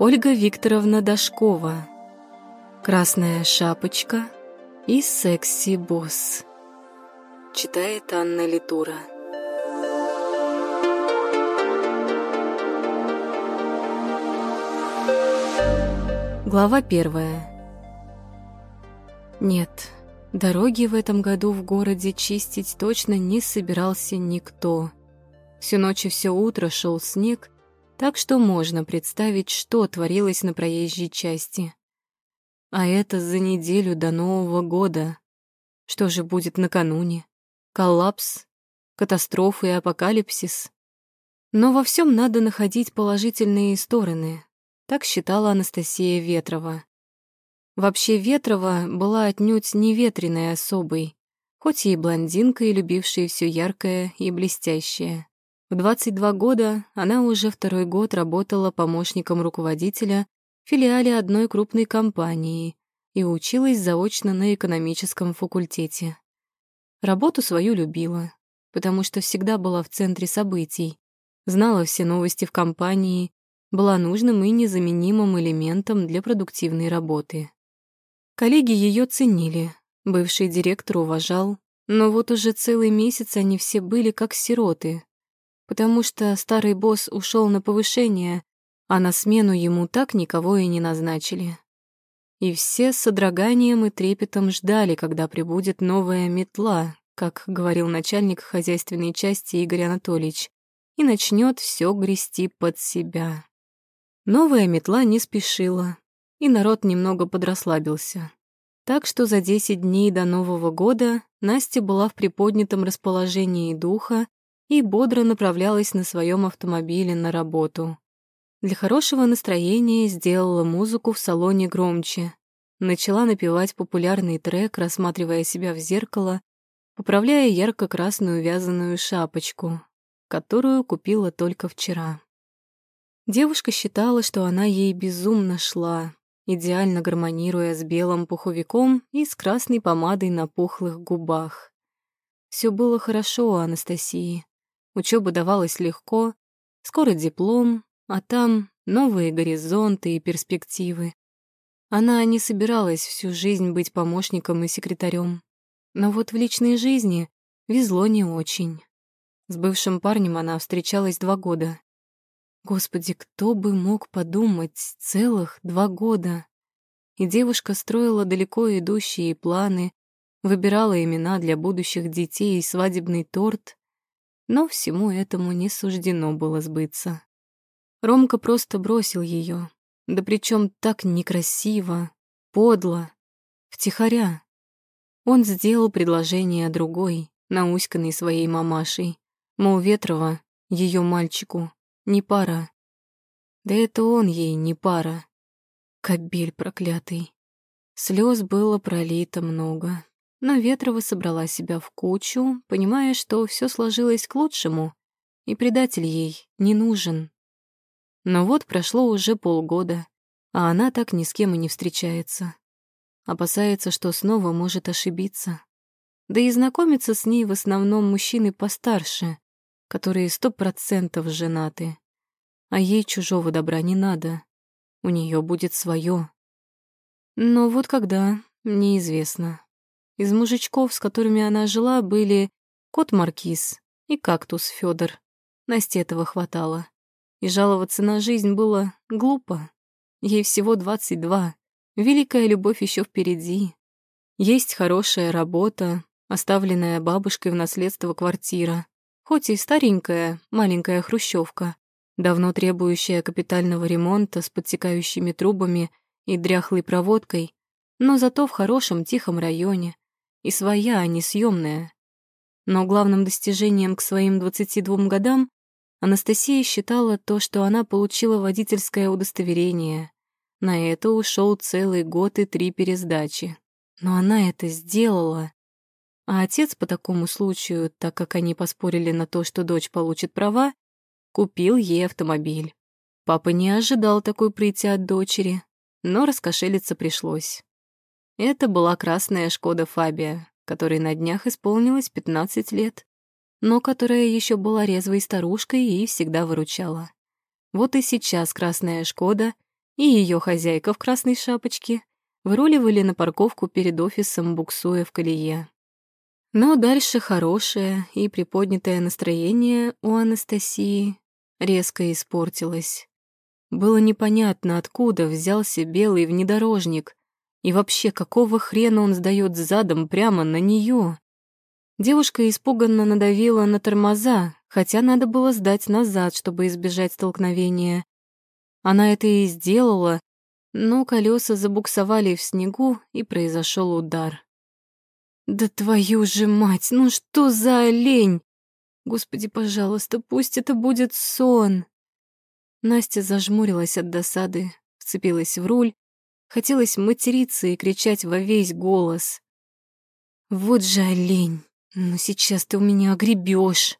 Ольга Викторовна Дашкова. Красная шапочка и секси-босс. Читает Анна Литура. Глава первая. Нет, дороги в этом году в городе чистить точно не собирался никто. Всю ночь и все утро шел снег, так что можно представить, что творилось на проезжей части. А это за неделю до Нового года. Что же будет накануне? Коллапс? Катастрофа и апокалипсис? Но во всем надо находить положительные стороны. Так считала Анастасия Ветрова. Вообще Ветрова была отнюдь не ветреной особой, хоть и блондинка, и любившая все яркое и блестящее. В 22 года она уже второй год работала помощником руководителя в филиале одной крупной компании и училась заочно на экономическом факультете. Работу свою любила, потому что всегда была в центре событий, знала все новости в компании, была нужным и незаменимым элементом для продуктивной работы. Коллеги ее ценили, бывший директор уважал, но вот уже целый месяц они все были как сироты, потому что старый босс ушел на повышение, а на смену ему так никого и не назначили. И все с содроганием и трепетом ждали, когда прибудет новая метла, как говорил начальник хозяйственной части Игорь Анатольевич, и начнет все грести под себя. Новая метла не спешила, и народ немного подрасслабился. Так что за 10 дней до Нового года Настя была в приподнятом расположении духа и бодро направлялась на своем автомобиле на работу. Для хорошего настроения сделала музыку в салоне громче, начала напевать популярный трек, рассматривая себя в зеркало, поправляя ярко-красную вязаную шапочку, которую купила только вчера. Девушка считала, что она ей безумно шла, идеально гармонируя с белым пуховиком и с красной помадой на пухлых губах. Все было хорошо у Анастасии. Учеба давалась легко, скоро диплом, а там новые горизонты и перспективы. Она не собиралась всю жизнь быть помощником и секретарем. Но вот в личной жизни везло не очень. С бывшим парнем она встречалась два года. Господи, кто бы мог подумать, целых два года. И девушка строила далеко идущие планы, выбирала имена для будущих детей и свадебный торт, но всему этому не суждено было сбыться. Ромка просто бросил ее, да причем так некрасиво, подло, втихаря. Он сделал предложение другой, науськанной своей мамашей, мол, Ветрова, ее мальчику, не пара. Да это он ей не пара. Кобель проклятый. Слез было пролито много. Но Ветрова собрала себя в кучу, понимая, что все сложилось к лучшему, и предатель ей не нужен. Но вот прошло уже полгода, а она так ни с кем и не встречается. Опасается, что снова может ошибиться. Да и знакомиться с ней в основном мужчины постарше, которые сто процентов женаты. А ей чужого добра не надо. У нее будет свое. Но вот когда, неизвестно. Из мужичков, с которыми она жила, были кот Маркиз и кактус Федор. Насте этого хватало. И жаловаться на жизнь было глупо. Ей всего 22. Великая любовь еще впереди. Есть хорошая работа, оставленная бабушкой в наследство квартира. Хоть и старенькая, маленькая хрущевка, давно требующая капитального ремонта с подтекающими трубами и дряхлой проводкой, но зато в хорошем тихом районе, и своя, а не съемная. Но главным достижением к своим 22 годам Анастасия считала то, что она получила водительское удостоверение. На это ушел целый год и три пересдачи. Но она это сделала. А отец по такому случаю, так как они поспорили на то, что дочь получит права, купил ей автомобиль. Папа не ожидал такой прыти от дочери, но раскошелиться пришлось. Это была красная Шкода Фабия, которой на днях исполнилось 15 лет, но которая еще была резвой старушкой и всегда выручала. Вот и сейчас красная Шкода и ее хозяйка в красной шапочке выруливали на парковку перед офисом, буксуя в колее. Но дальше хорошее и приподнятое настроение у Анастасии резко испортилось. Было непонятно, откуда взялся белый внедорожник, и вообще, какого хрена он сдаёт задом прямо на неё? Девушка испуганно надавила на тормоза, хотя надо было сдать назад, чтобы избежать столкновения. Она это и сделала, но колеса забуксовали в снегу, и произошел удар. «Да твою же мать, ну что за олень? Господи, пожалуйста, пусть это будет сон!» Настя зажмурилась от досады, вцепилась в руль, хотелось материться и кричать во весь голос. «Вот же олень! Ну сейчас ты у меня огребешь!»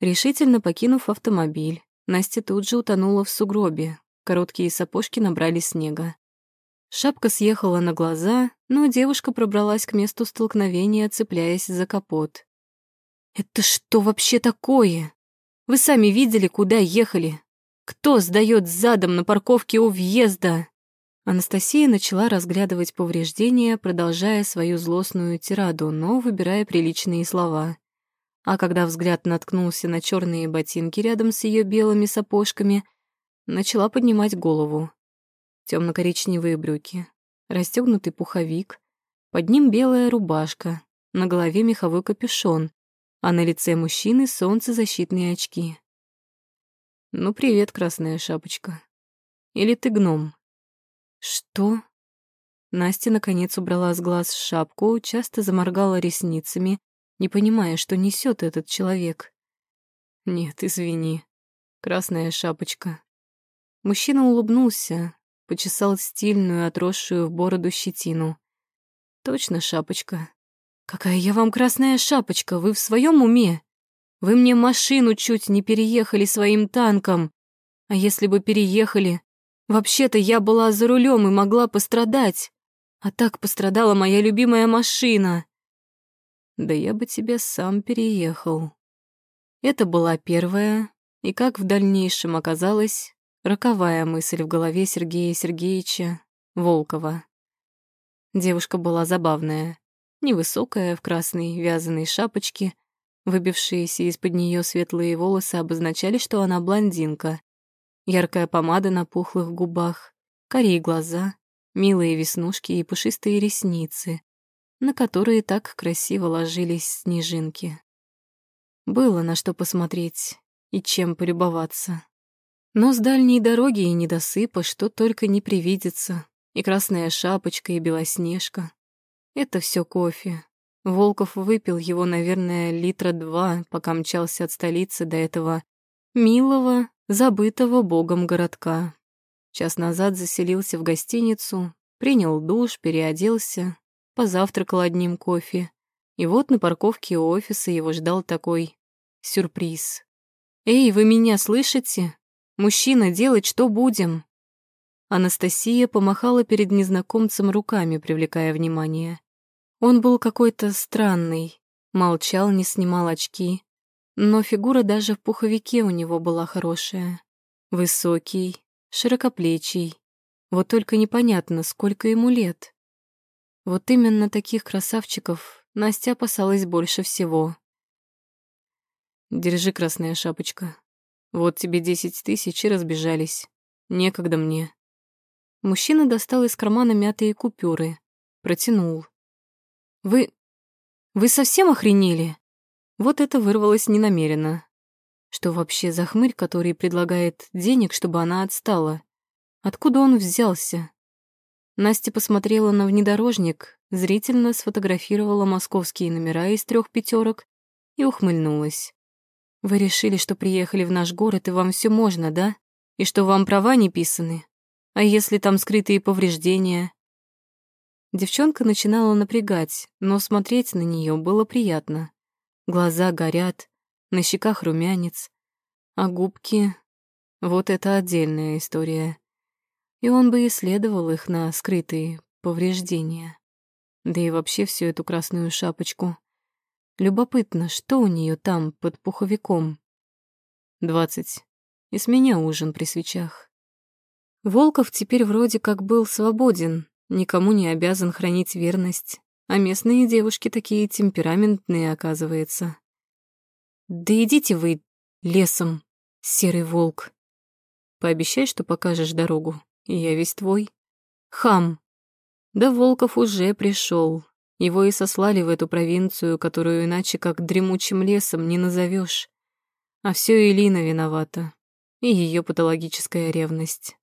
Решительно покинув автомобиль, Настя тут же утонула в сугробе. Короткие сапожки набрали снега. Шапка съехала на глаза, но девушка пробралась к месту столкновения, цепляясь за капот. «Это что вообще такое? Вы сами видели, куда ехали? Кто сдаёт задом на парковке у въезда?» Анастасия начала разглядывать повреждения, продолжая свою злостную тираду, но выбирая приличные слова. А когда взгляд наткнулся на черные ботинки рядом с ее белыми сапожками, начала поднимать голову темно-коричневые брюки, расстегнутый пуховик, под ним белая рубашка, на голове меховой капюшон, а на лице мужчины солнцезащитные очки. «Ну, привет, красная шапочка. Или ты гном?» «Что?» Настя, наконец, убрала с глаз шапку, часто заморгала ресницами, не понимая, что несет этот человек. «Нет, извини. Красная шапочка». Мужчина улыбнулся, почесал стильную, отросшую в бороду щетину. Точно шапочка. Какая я вам красная шапочка, вы в своем уме? Вы мне машину чуть не переехали своим танком. А если бы переехали? Вообще-то я была за рулем и могла пострадать. А так пострадала моя любимая машина. Да я бы тебя сам переехал. Это была первая, и как в дальнейшем оказалось, Роковая мысль в голове Сергея Сергеевича Волкова. Девушка была забавная, невысокая, в красной вязаной шапочке, выбившиеся из-под нее светлые волосы обозначали, что она блондинка. Яркая помада на пухлых губах, карие глаза, милые веснушки и пушистые ресницы, на которые так красиво ложились снежинки. Было на что посмотреть и чем полюбоваться. Но с дальней дороги и недосыпа что только не привидится. И красная шапочка, и белоснежка. Это все кофе. Волков выпил его, наверное, литра два, пока мчался от столицы до этого милого, забытого богом городка. Час назад заселился в гостиницу, принял душ, переоделся, позавтракал одним кофе. И вот на парковке у офиса его ждал такой сюрприз. «Эй, вы меня слышите? Мужчина, делать что будем?» Анастасия помахала перед незнакомцем руками, привлекая внимание. Он был какой-то странный, молчал, не снимал очки, но фигура даже в пуховике у него была хорошая. Высокий, широкоплечий. Вот только непонятно, сколько ему лет. Вот именно таких красавчиков Настя опасалась больше всего. «Держи, красная шапочка», вот тебе десять тысяч и разбежались. Некогда мне. Мужчина достал из кармана мятые купюры. Протянул. Вы... Вы совсем охренели? Вот это вырвалось ненамеренно. Что вообще за хмырь, который предлагает денег, чтобы она отстала? Откуда он взялся? Настя посмотрела на внедорожник, зрительно сфотографировала московские номера из трех пятерок и ухмыльнулась. Вы решили, что приехали в наш город, и вам все можно, да? И что вам права не писаны? А если там скрытые повреждения? Девчонка начинала напрягать, но смотреть на нее было приятно. Глаза горят, на щеках румянец, а губки... Вот это отдельная история. И он бы исследовал их на скрытые повреждения. Да и вообще всю эту красную шапочку. Любопытно, что у нее там под пуховиком? Двадцать. И с меня ужин при свечах. Волков теперь вроде как был свободен, никому не обязан хранить верность, а местные девушки такие темпераментные, оказывается. «Да идите вы лесом, серый волк. Пообещай, что покажешь дорогу, и я весь твой. Хам!» Да Волков уже пришел. Его и сослали в эту провинцию, которую иначе как дремучим лесом не назовешь. А все Элина виновата и ее патологическая ревность.